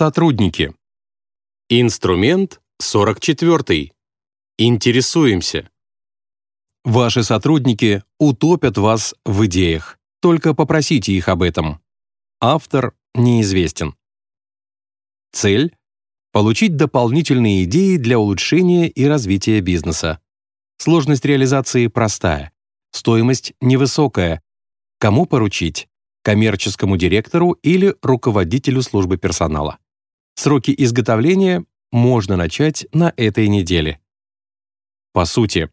Сотрудники. Инструмент 44. Интересуемся. Ваши сотрудники утопят вас в идеях. Только попросите их об этом. Автор неизвестен. Цель — получить дополнительные идеи для улучшения и развития бизнеса. Сложность реализации простая. Стоимость невысокая. Кому поручить? Коммерческому директору или руководителю службы персонала. Сроки изготовления можно начать на этой неделе. По сути,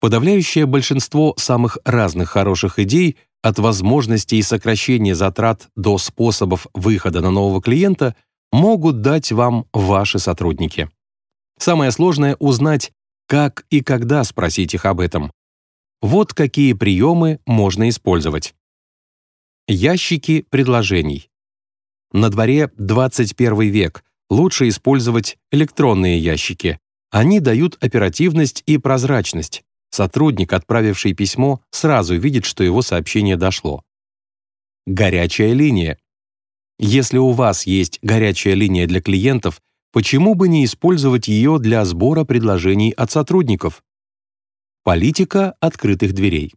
подавляющее большинство самых разных хороших идей от возможностей сокращения затрат до способов выхода на нового клиента могут дать вам ваши сотрудники. Самое сложное — узнать, как и когда спросить их об этом. Вот какие приемы можно использовать. Ящики предложений. На дворе 21 век, лучше использовать электронные ящики. Они дают оперативность и прозрачность. Сотрудник, отправивший письмо, сразу видит, что его сообщение дошло. Горячая линия. Если у вас есть горячая линия для клиентов, почему бы не использовать ее для сбора предложений от сотрудников? Политика открытых дверей.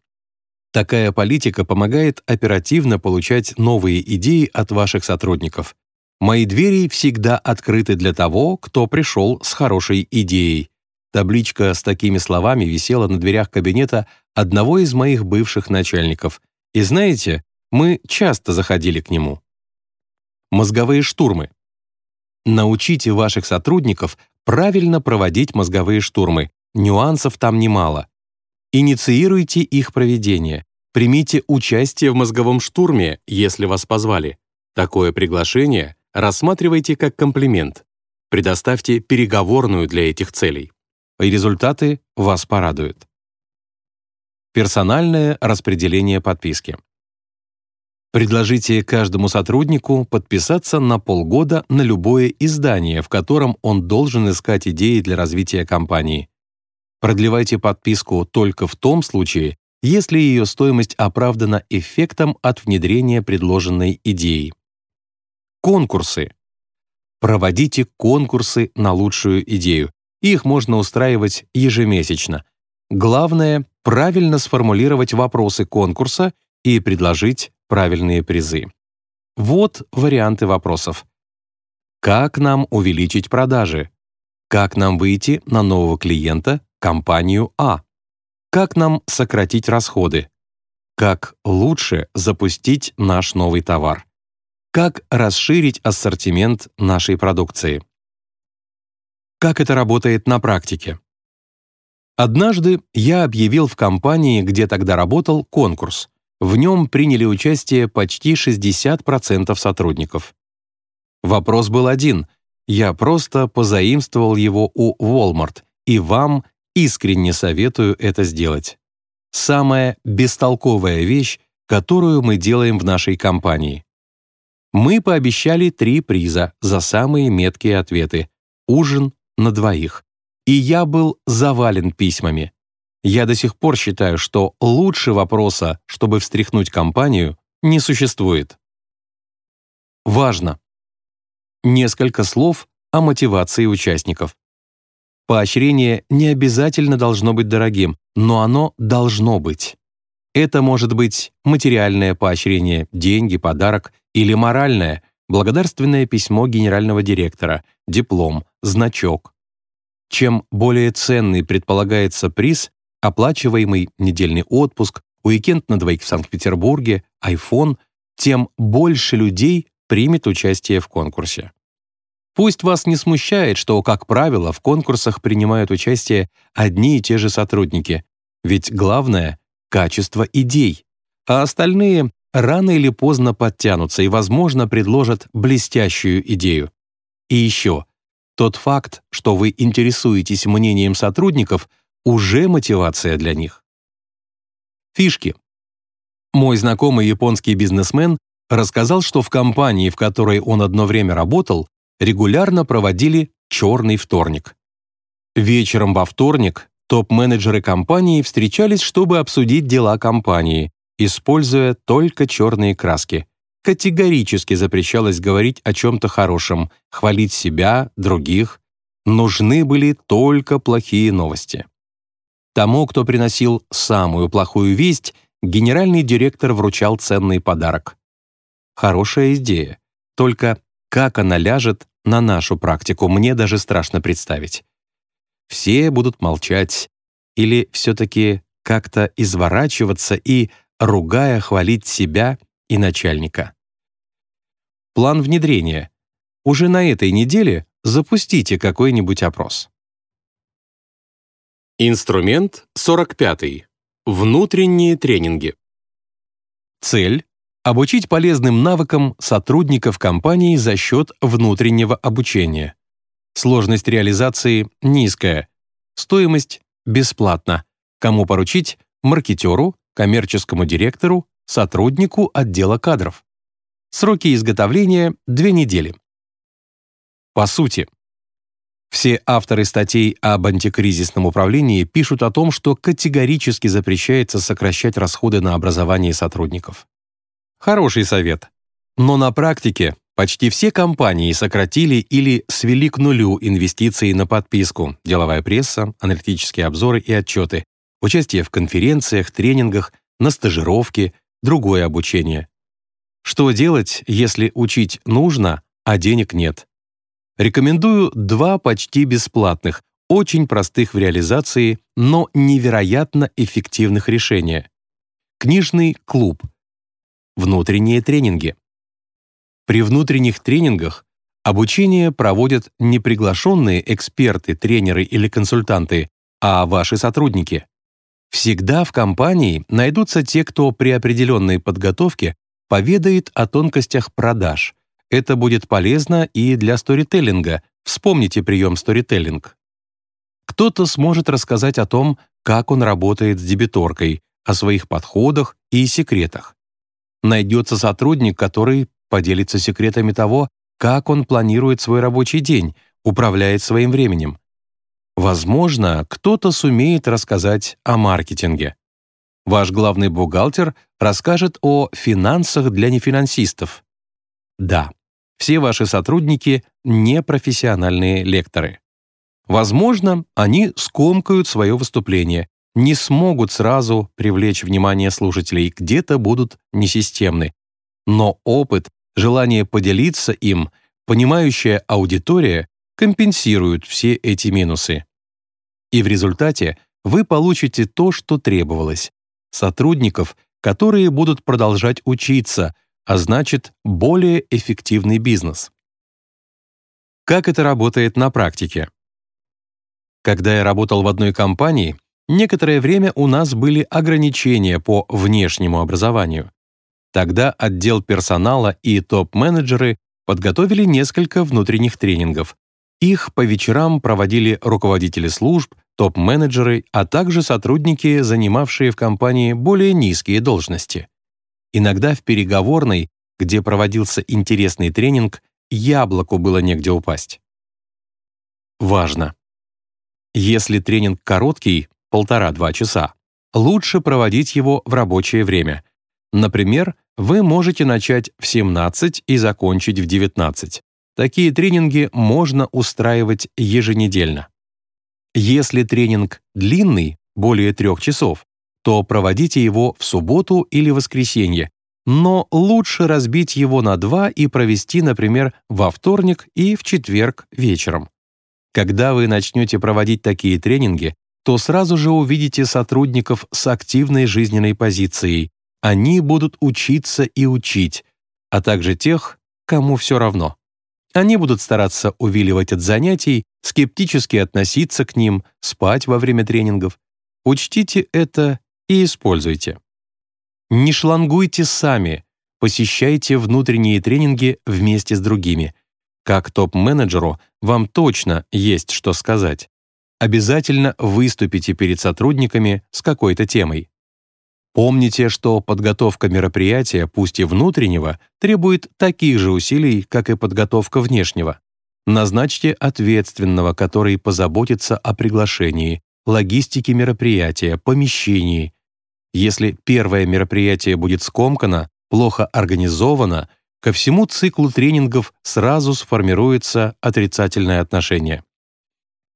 Такая политика помогает оперативно получать новые идеи от ваших сотрудников. Мои двери всегда открыты для того, кто пришел с хорошей идеей. Табличка с такими словами висела на дверях кабинета одного из моих бывших начальников. И знаете, мы часто заходили к нему. Мозговые штурмы. Научите ваших сотрудников правильно проводить мозговые штурмы. Нюансов там немало. Инициируйте их проведение. Примите участие в мозговом штурме, если вас позвали. Такое приглашение рассматривайте как комплимент. Предоставьте переговорную для этих целей. И результаты вас порадуют. Персональное распределение подписки. Предложите каждому сотруднику подписаться на полгода на любое издание, в котором он должен искать идеи для развития компании. Продлевайте подписку только в том случае, если ее стоимость оправдана эффектом от внедрения предложенной идеи. Конкурсы. Проводите конкурсы на лучшую идею. Их можно устраивать ежемесячно. Главное — правильно сформулировать вопросы конкурса и предложить правильные призы. Вот варианты вопросов. Как нам увеличить продажи? Как нам выйти на нового клиента, компанию А? Как нам сократить расходы? Как лучше запустить наш новый товар? Как расширить ассортимент нашей продукции? Как это работает на практике? Однажды я объявил в компании, где тогда работал, конкурс. В нем приняли участие почти 60% сотрудников. Вопрос был один. Я просто позаимствовал его у Walmart, и вам искренне советую это сделать. Самая бестолковая вещь, которую мы делаем в нашей компании. Мы пообещали три приза за самые меткие ответы. Ужин на двоих. И я был завален письмами. Я до сих пор считаю, что лучше вопроса, чтобы встряхнуть компанию, не существует. Важно. Несколько слов о мотивации участников. Поощрение не обязательно должно быть дорогим, но оно должно быть. Это может быть материальное поощрение, деньги, подарок или моральное, благодарственное письмо генерального директора, диплом, значок. Чем более ценный предполагается приз, оплачиваемый недельный отпуск, уикенд на двоих в Санкт-Петербурге, iPhone, тем больше людей примет участие в конкурсе. Пусть вас не смущает, что, как правило, в конкурсах принимают участие одни и те же сотрудники, ведь главное — качество идей, а остальные рано или поздно подтянутся и, возможно, предложат блестящую идею. И еще, тот факт, что вы интересуетесь мнением сотрудников, уже мотивация для них. Фишки. Мой знакомый японский бизнесмен рассказал, что в компании, в которой он одно время работал, регулярно проводили «черный вторник». Вечером во вторник топ-менеджеры компании встречались, чтобы обсудить дела компании, используя только черные краски. категорически запрещалось говорить о чем-то хорошем, хвалить себя, других. Нужны были только плохие новости. Тому, кто приносил самую плохую весть, генеральный директор вручал ценный подарок. Хорошая идея. Только как она ляжет на нашу практику, мне даже страшно представить. Все будут молчать или все-таки как-то изворачиваться и, ругая, хвалить себя и начальника. План внедрения. Уже на этой неделе запустите какой-нибудь опрос. Инструмент 45. Внутренние тренинги. Цель — обучить полезным навыкам сотрудников компании за счет внутреннего обучения. Сложность реализации низкая. Стоимость бесплатна. Кому поручить? Маркетеру, коммерческому директору, сотруднику отдела кадров. Сроки изготовления — две недели. По сути, все авторы статей об антикризисном управлении пишут о том, что категорически запрещается сокращать расходы на образование сотрудников. Хороший совет. Но на практике почти все компании сократили или свели к нулю инвестиции на подписку, деловая пресса, аналитические обзоры и отчеты, участие в конференциях, тренингах, на стажировке, другое обучение. Что делать, если учить нужно, а денег нет? Рекомендую два почти бесплатных, очень простых в реализации, но невероятно эффективных решения. Книжный клуб. Внутренние тренинги. При внутренних тренингах обучение проводят не приглашенные эксперты, тренеры или консультанты, а ваши сотрудники. Всегда в компании найдутся те, кто при определенной подготовке поведает о тонкостях продаж – это будет полезно и для сторителлинга. Вспомните прием сторителлинг. Кто-то сможет рассказать о том, как он работает с дебиторкой, о своих подходах и секретах. Найдется сотрудник, который поделится секретами того, как он планирует свой рабочий день, управляет своим временем. Возможно, кто-то сумеет рассказать о маркетинге. Ваш главный бухгалтер расскажет о финансах для нефинансистов. Да, все ваши сотрудники — непрофессиональные лекторы. Возможно, они скомкают свое выступление, не смогут сразу привлечь внимание слушателей, где-то будут несистемны. Но опыт, желание поделиться им, понимающая аудитория компенсируют все эти минусы. И в результате вы получите то, что требовалось. Сотрудников, которые будут продолжать учиться, а значит, более эффективный бизнес. Как это работает на практике? Когда я работал в одной компании, некоторое время у нас были ограничения по внешнему образованию. Тогда отдел персонала и топ-менеджеры подготовили несколько внутренних тренингов. Их по вечерам проводили руководители служб, топ-менеджеры, а также сотрудники, занимавшие в компании более низкие должности. Иногда в переговорной, где проводился интересный тренинг, яблоку было негде упасть. Важно. Если тренинг короткий, полтора-два часа, лучше проводить его в рабочее время. Например, вы можете начать в 17 и закончить в 19. Такие тренинги можно устраивать еженедельно. Если тренинг длинный, более трех часов, то проводите его в субботу или воскресенье, но лучше разбить его на два и провести, например, во вторник и в четверг вечером. Когда вы начнете проводить такие тренинги, то сразу же увидите сотрудников с активной жизненной позицией. Они будут учиться и учить, а также тех, кому все равно. Они будут стараться увиливать от занятий, скептически относиться к ним, спать во время тренингов. Учтите это и используйте. Не шлангуйте сами, посещайте внутренние тренинги вместе с другими. Как топ-менеджеру вам точно есть что сказать. Обязательно выступите перед сотрудниками с какой-то темой. Помните, что подготовка мероприятия, пусть и внутреннего, требует таких же усилий, как и подготовка внешнего. Назначьте ответственного, который позаботится о приглашении, логистике мероприятия, помещении. Если первое мероприятие будет скомкано, плохо организовано, ко всему циклу тренингов сразу сформируется отрицательное отношение.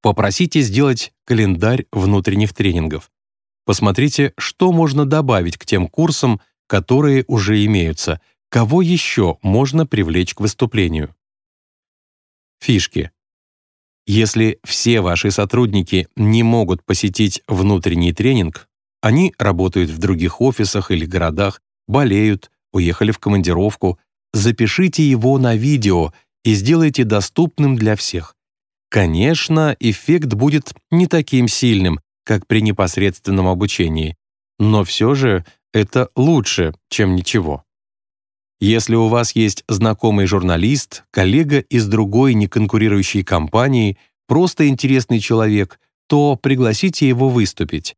Попросите сделать календарь внутренних тренингов. Посмотрите, что можно добавить к тем курсам, которые уже имеются, кого еще можно привлечь к выступлению. Фишки. Если все ваши сотрудники не могут посетить внутренний тренинг, они работают в других офисах или городах, болеют, уехали в командировку, запишите его на видео и сделайте доступным для всех. Конечно, эффект будет не таким сильным, как при непосредственном обучении, но все же это лучше, чем ничего. Если у вас есть знакомый журналист, коллега из другой неконкурирующей компании, просто интересный человек, то пригласите его выступить.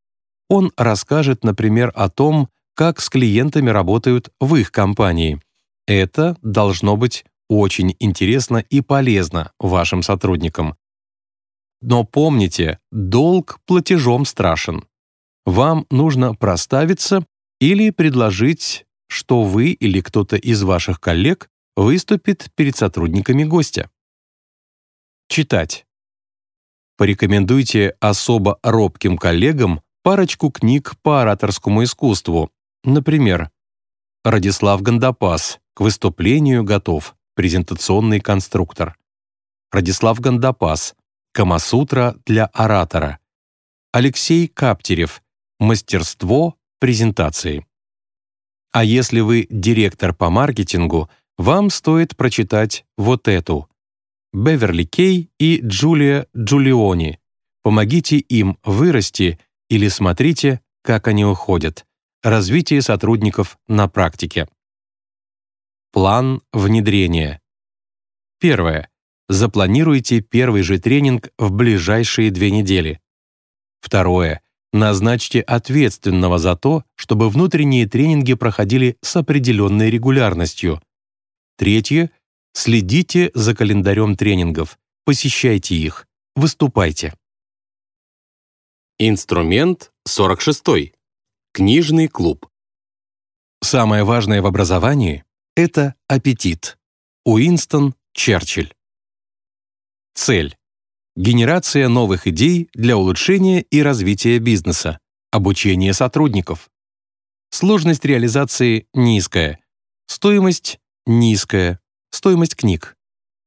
Он расскажет, например, о том, как с клиентами работают в их компании. Это должно быть очень интересно и полезно вашим сотрудникам. Но помните, долг платежом страшен. Вам нужно проставиться или предложить что вы или кто-то из ваших коллег выступит перед сотрудниками гостя. Читать. Порекомендуйте особо робким коллегам парочку книг по ораторскому искусству, например, Радислав Гандапас «К выступлению готов. Презентационный конструктор», Радислав Гандапас «Камасутра для оратора», Алексей Каптерев «Мастерство презентации». А если вы директор по маркетингу, вам стоит прочитать вот эту. Беверли Кей и Джулия Джулиони. Помогите им вырасти или смотрите, как они уходят. Развитие сотрудников на практике. План внедрения. Первое. Запланируйте первый же тренинг в ближайшие две недели. Второе. Назначьте ответственного за то, чтобы внутренние тренинги проходили с определенной регулярностью. Третье. Следите за календарем тренингов, посещайте их, выступайте. Инструмент 46. Книжный клуб. Самое важное в образовании — это аппетит. Уинстон Черчилль. Цель. Генерация новых идей для улучшения и развития бизнеса. Обучение сотрудников. Сложность реализации низкая. Стоимость низкая. Стоимость книг.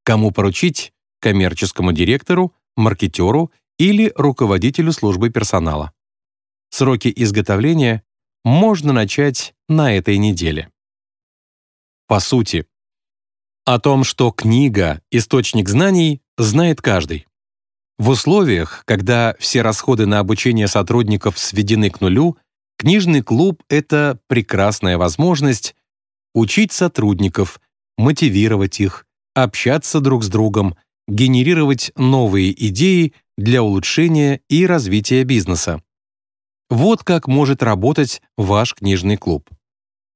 Кому поручить? Коммерческому директору, маркетеру или руководителю службы персонала. Сроки изготовления можно начать на этой неделе. По сути, о том, что книга — источник знаний, знает каждый. В условиях, когда все расходы на обучение сотрудников сведены к нулю, книжный клуб — это прекрасная возможность учить сотрудников, мотивировать их, общаться друг с другом, генерировать новые идеи для улучшения и развития бизнеса. Вот как может работать ваш книжный клуб.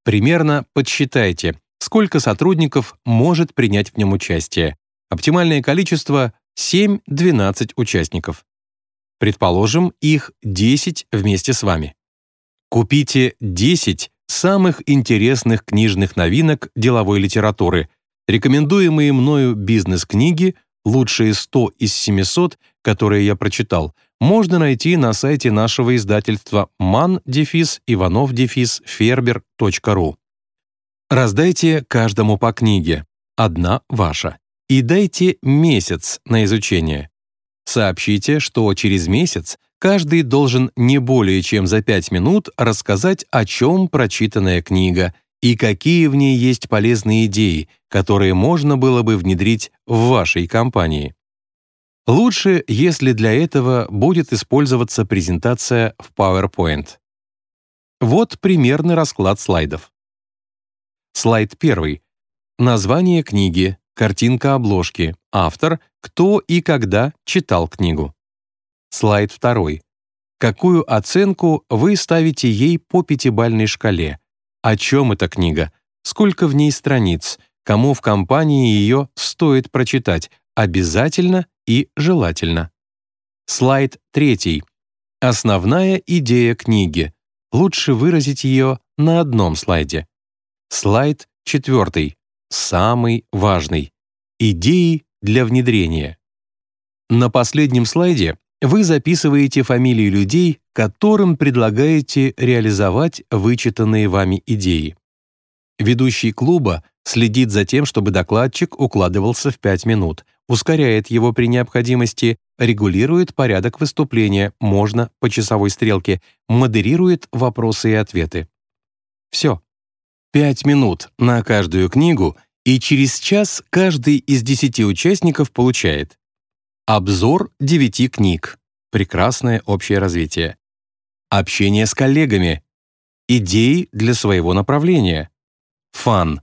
Примерно подсчитайте, сколько сотрудников может принять в нем участие. Оптимальное количество 7-12 участников. Предположим, их 10 вместе с вами. Купите 10 самых интересных книжных новинок деловой литературы, рекомендуемые мною бизнес-книги, лучшие 100 из 700, которые я прочитал, можно найти на сайте нашего издательства man-иванов-фербер.ру. Раздайте каждому по книге, одна ваша и дайте месяц на изучение. Сообщите, что через месяц каждый должен не более чем за 5 минут рассказать, о чем прочитанная книга и какие в ней есть полезные идеи, которые можно было бы внедрить в вашей компании. Лучше, если для этого будет использоваться презентация в PowerPoint. Вот примерный расклад слайдов. Слайд первый. Название книги, Картинка обложки. Автор, кто и когда читал книгу. Слайд второй. Какую оценку вы ставите ей по пятибалльной шкале? О чем эта книга? Сколько в ней страниц? Кому в компании ее стоит прочитать? Обязательно и желательно. Слайд третий. Основная идея книги. Лучше выразить ее на одном слайде. Слайд четвертый, самый важный. Идеи для внедрения. На последнем слайде вы записываете фамилии людей, которым предлагаете реализовать вычитанные вами идеи. Ведущий клуба следит за тем, чтобы докладчик укладывался в 5 минут, ускоряет его при необходимости, регулирует порядок выступления, можно по часовой стрелке, модерирует вопросы и ответы. Все. 5 минут на каждую книгу, и через час каждый из 10 участников получает обзор 9 книг, прекрасное общее развитие, общение с коллегами, идеи для своего направления, фан.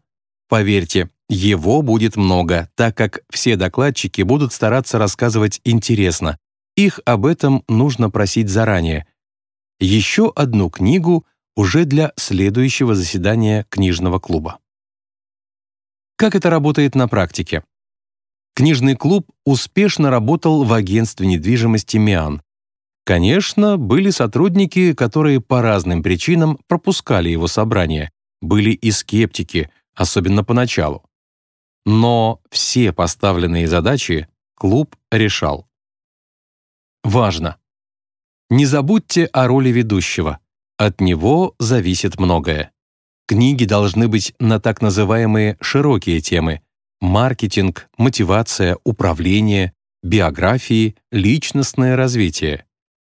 Поверьте, его будет много, так как все докладчики будут стараться рассказывать интересно. Их об этом нужно просить заранее. Еще одну книгу уже для следующего заседания книжного клуба. Как это работает на практике? Книжный клуб успешно работал в агентстве недвижимости «Миан». Конечно, были сотрудники, которые по разным причинам пропускали его собрания. Были и скептики, особенно поначалу. Но все поставленные задачи клуб решал. Важно! Не забудьте о роли ведущего. От него зависит многое. Книги должны быть на так называемые широкие темы – маркетинг, мотивация, управление, биографии, личностное развитие.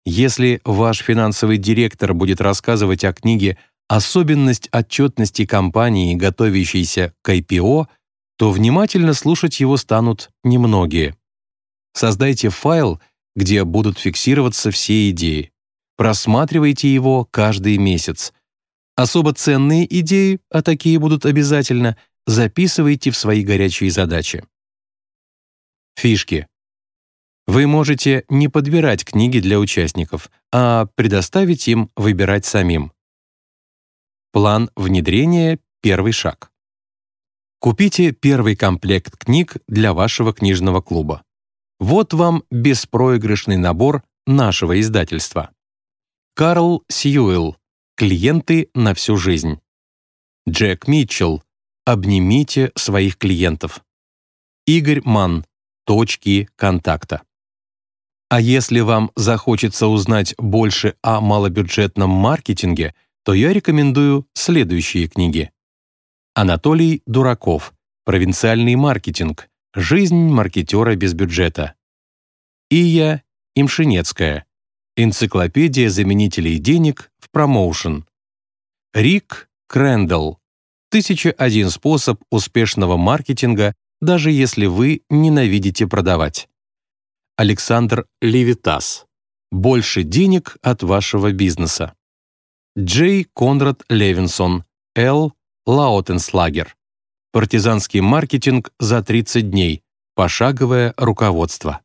Если ваш финансовый директор будет рассказывать о книге «Особенность отчетности компании, готовящейся к IPO», то внимательно слушать его станут немногие. Создайте файл, где будут фиксироваться все идеи. Просматривайте его каждый месяц. Особо ценные идеи, а такие будут обязательно, записывайте в свои горячие задачи. Фишки. Вы можете не подбирать книги для участников, а предоставить им выбирать самим. План внедрения — первый шаг. Купите первый комплект книг для вашего книжного клуба. Вот вам беспроигрышный набор нашего издательства. Карл Сьюэлл. Клиенты на всю жизнь. Джек Митчелл. Обнимите своих клиентов. Игорь Манн. Точки контакта. А если вам захочется узнать больше о малобюджетном маркетинге, то я рекомендую следующие книги. Анатолий Дураков. Провинциальный маркетинг. Жизнь маркетера без бюджета. Ия Имшинецкая. Энциклопедия заменителей денег в промоушен. Рик Крэндалл. «1001 способ успешного маркетинга, даже если вы ненавидите продавать». Александр Левитас. «Больше денег от вашего бизнеса». Джей Конрад Левинсон. Эл Лаутенслагер. Партизанский маркетинг за 30 дней. Пошаговое руководство.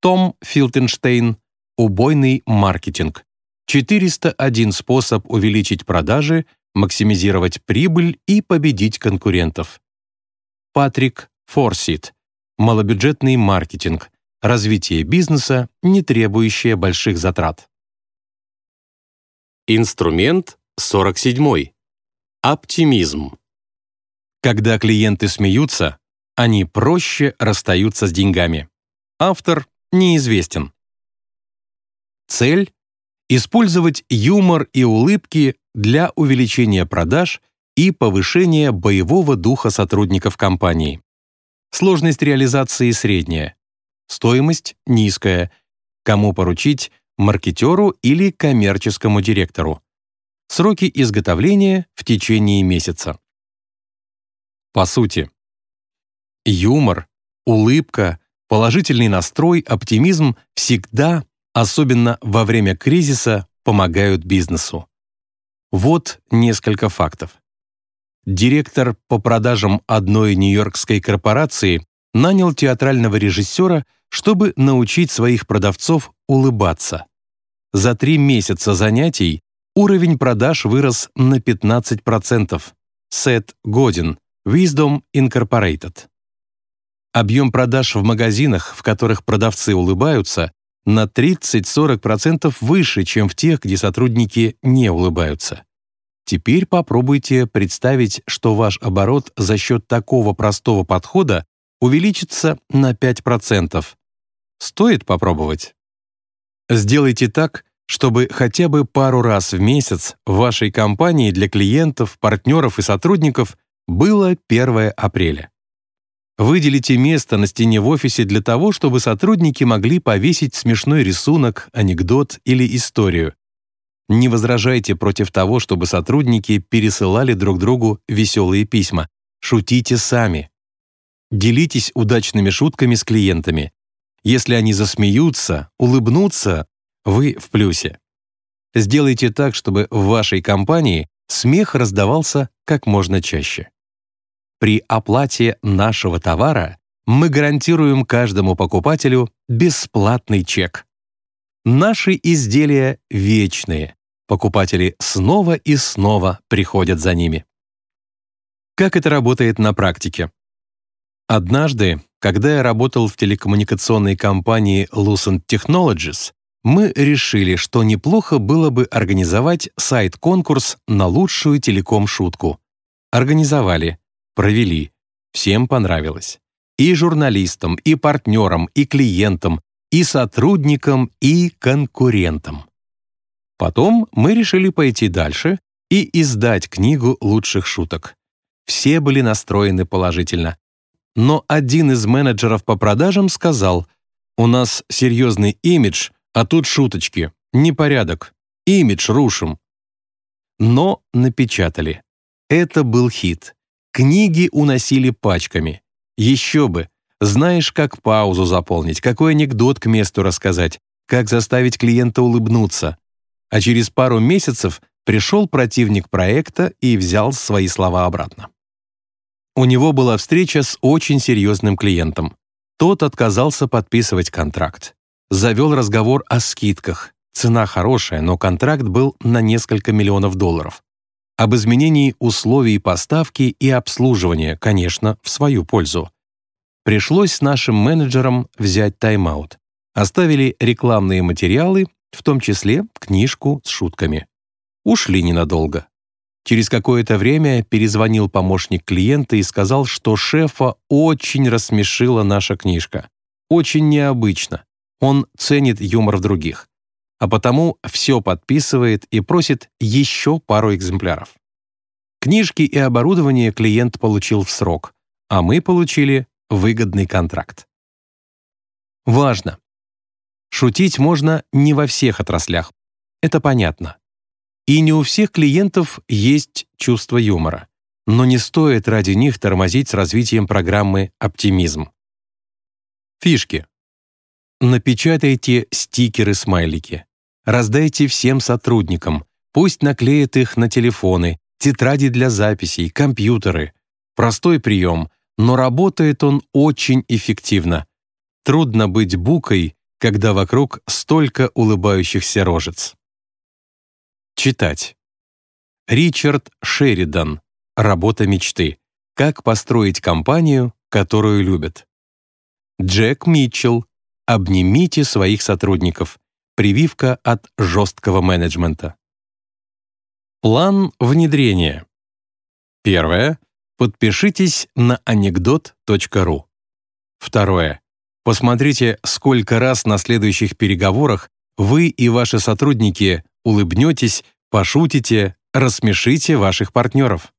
Том Фельтенштейн. Убойный маркетинг. 401 способ увеличить продажи, максимизировать прибыль и победить конкурентов. Патрик Форсит. Малобюджетный маркетинг. Развитие бизнеса, не требующее больших затрат. Инструмент 47. Оптимизм. Когда клиенты смеются, они проще расстаются с деньгами. Автор неизвестен. Цель — использовать юмор и улыбки для увеличения продаж и повышения боевого духа сотрудников компании. Сложность реализации средняя. Стоимость низкая. Кому поручить — маркетеру или коммерческому директору. Сроки изготовления в течение месяца. По сути, юмор, улыбка, положительный настрой, оптимизм всегда, особенно во время кризиса, помогают бизнесу. Вот несколько фактов. Директор по продажам одной нью-йоркской корпорации нанял театрального режиссера, чтобы научить своих продавцов улыбаться. За три месяца занятий Уровень продаж вырос на 15%. Сет Годин, Wisdom Incorporated. Объем продаж в магазинах, в которых продавцы улыбаются, на 30-40% выше, чем в тех, где сотрудники не улыбаются. Теперь попробуйте представить, что ваш оборот за счет такого простого подхода увеличится на 5%. Стоит попробовать? Сделайте так, чтобы хотя бы пару раз в месяц в вашей компании для клиентов, партнеров и сотрудников было 1 апреля. Выделите место на стене в офисе для того, чтобы сотрудники могли повесить смешной рисунок, анекдот или историю. Не возражайте против того, чтобы сотрудники пересылали друг другу веселые письма. Шутите сами. Делитесь удачными шутками с клиентами. Если они засмеются, улыбнутся, вы в плюсе. Сделайте так, чтобы в вашей компании смех раздавался как можно чаще. При оплате нашего товара мы гарантируем каждому покупателю бесплатный чек. Наши изделия вечные. Покупатели снова и снова приходят за ними. Как это работает на практике? Однажды, когда я работал в телекоммуникационной компании Lucent Technologies, мы решили, что неплохо было бы организовать сайт-конкурс на лучшую телеком-шутку. Организовали, провели, всем понравилось. И журналистам, и партнерам, и клиентам, и сотрудникам, и конкурентам. Потом мы решили пойти дальше и издать книгу лучших шуток. Все были настроены положительно но один из менеджеров по продажам сказал, «У нас серьезный имидж, а тут шуточки, непорядок, имидж рушим». Но напечатали. Это был хит. Книги уносили пачками. Еще бы, знаешь, как паузу заполнить, какой анекдот к месту рассказать, как заставить клиента улыбнуться. А через пару месяцев пришел противник проекта и взял свои слова обратно. У него была встреча с очень серьезным клиентом. Тот отказался подписывать контракт. Завел разговор о скидках. Цена хорошая, но контракт был на несколько миллионов долларов. Об изменении условий поставки и обслуживания, конечно, в свою пользу. Пришлось нашим менеджером взять тайм-аут. Оставили рекламные материалы, в том числе книжку с шутками. Ушли ненадолго. Через какое-то время перезвонил помощник клиента и сказал, что шефа очень рассмешила наша книжка. Очень необычно. Он ценит юмор в других. А потому все подписывает и просит еще пару экземпляров. Книжки и оборудование клиент получил в срок, а мы получили выгодный контракт. Важно. Шутить можно не во всех отраслях. Это понятно. И не у всех клиентов есть чувство юмора. Но не стоит ради них тормозить с развитием программы «Оптимизм». Фишки. Напечатайте стикеры-смайлики. Раздайте всем сотрудникам. Пусть наклеят их на телефоны, тетради для записей, компьютеры. Простой прием, но работает он очень эффективно. Трудно быть букой, когда вокруг столько улыбающихся рожец. Читать. Ричард Шеридан. Работа мечты. Как построить компанию, которую любят. Джек Митчелл. Обнимите своих сотрудников. Прививка от жесткого менеджмента. План внедрения. Первое. Подпишитесь на анекдот.ру. Второе. Посмотрите, сколько раз на следующих переговорах вы и ваши сотрудники улыбнетесь, пошутите, рассмешите ваших партнеров.